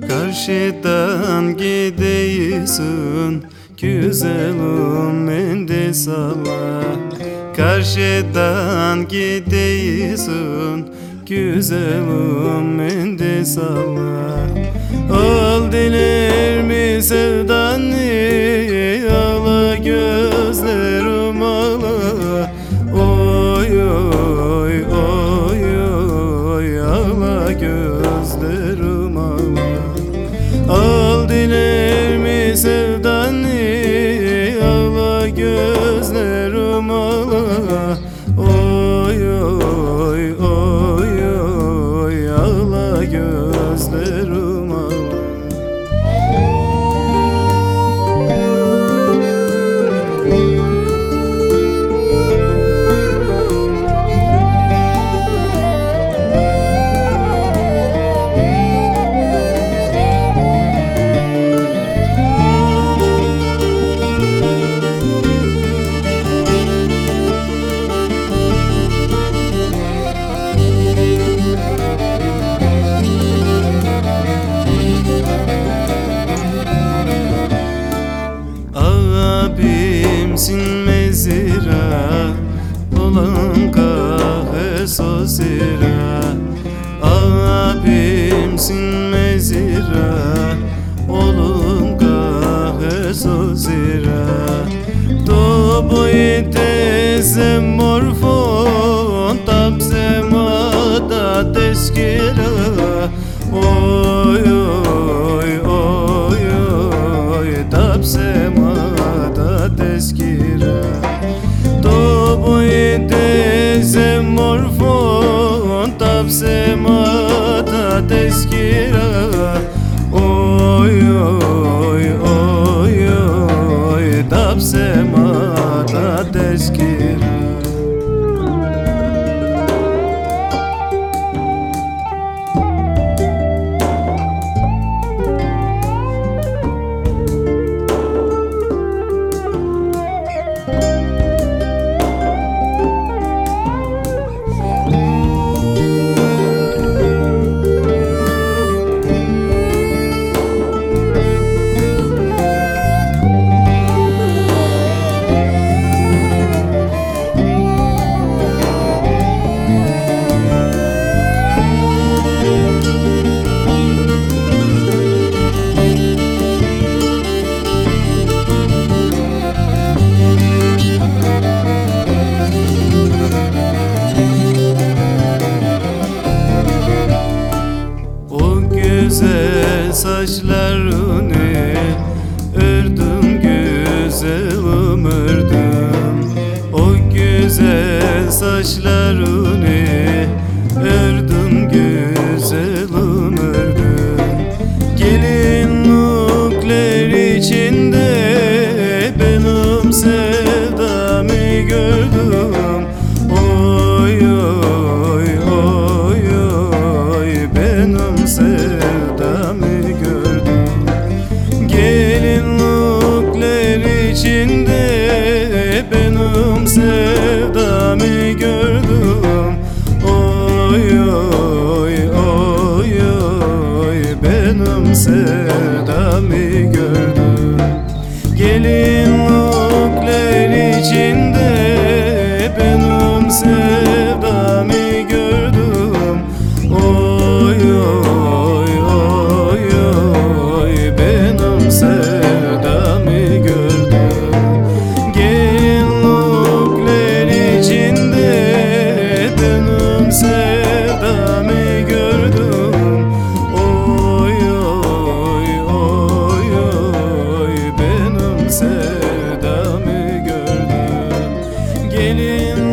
Karşıdan gideyisin Güzelim indi sana Karşıdan gideyisin Güzelim indi sana Öldüler mi sevdan kimsin mezira Olan kahe sosira Abimsin mezira Olun kahe sosira Tobo ite zemorfon Tapse mata teskira Oy Sunday skin. mesajlar Canım sevdamı gördü Gelinlikler için benim.